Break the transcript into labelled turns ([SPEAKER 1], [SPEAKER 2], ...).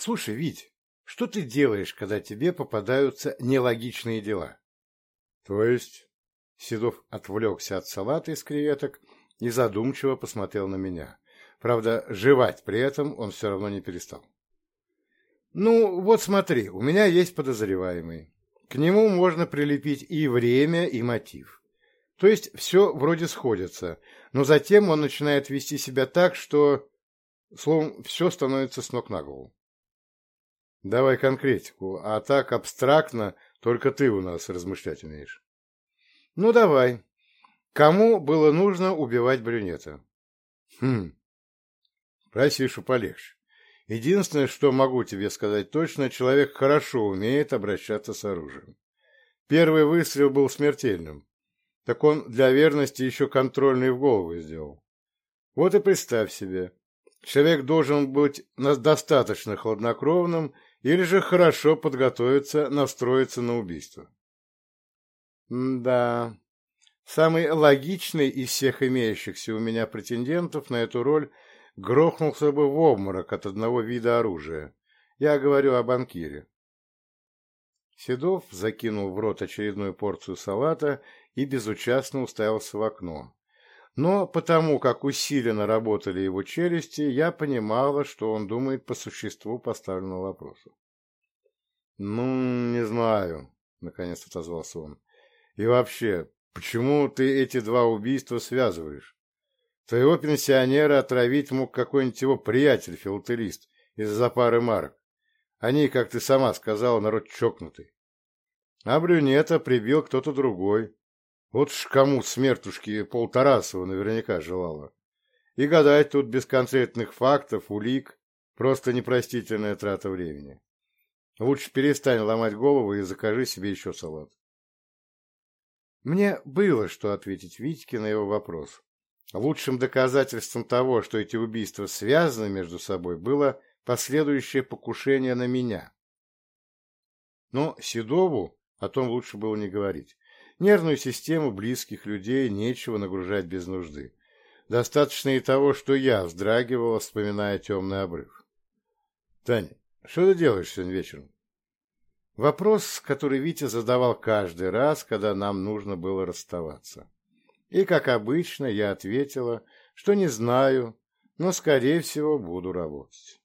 [SPEAKER 1] Слушай, Вить, что ты делаешь, когда тебе попадаются нелогичные дела? То есть? Седов отвлекся от салата из креветок и задумчиво посмотрел на меня. Правда, жевать при этом он все равно не перестал. Ну, вот смотри, у меня есть подозреваемый. К нему можно прилепить и время, и мотив. То есть все вроде сходится, но затем он начинает вести себя так, что... Словом, все становится с ног на голову. Давай конкретику, а так абстрактно только ты у нас размышлять умеешь. Ну, давай. Кому было нужно убивать брюнета? Хм. Просишу полегче. Единственное, что могу тебе сказать точно, человек хорошо умеет обращаться с оружием. Первый выстрел был смертельным. Так он для верности еще контрольный в голову сделал. Вот и представь себе. Человек должен быть достаточно хладнокровным Или же хорошо подготовиться, настроиться на убийство. Да, самый логичный из всех имеющихся у меня претендентов на эту роль грохнулся бы в обморок от одного вида оружия. Я говорю о банкире. Седов закинул в рот очередную порцию салата и безучастно уставился в окно, Но потому как усиленно работали его челюсти, я понимала, что он думает по существу поставленного вопроса. «Ну, не знаю», — наконец отозвался он. «И вообще, почему ты эти два убийства связываешь? Твоего пенсионера отравить мог какой-нибудь его приятель-филателист из-за пары марок. Они, как ты сама сказала, народ чокнутый. А брюнета прибил кто-то другой. Вот ж кому смертушки полтарасова наверняка желала. И гадать тут без конкретных фактов, улик, просто непростительная трата времени. Лучше перестань ломать голову и закажи себе еще салат. Мне было что ответить Витьке на его вопрос. Лучшим доказательством того, что эти убийства связаны между собой, было последующее покушение на меня. Но Седову о том лучше было не говорить. Нервную систему близких людей нечего нагружать без нужды. Достаточно и того, что я вздрагивал, вспоминая темный обрыв. «Таня, что ты делаешь сегодня вечером?» Вопрос, который Витя задавал каждый раз, когда нам нужно было расставаться. И, как обычно, я ответила, что не знаю, но, скорее всего, буду работать.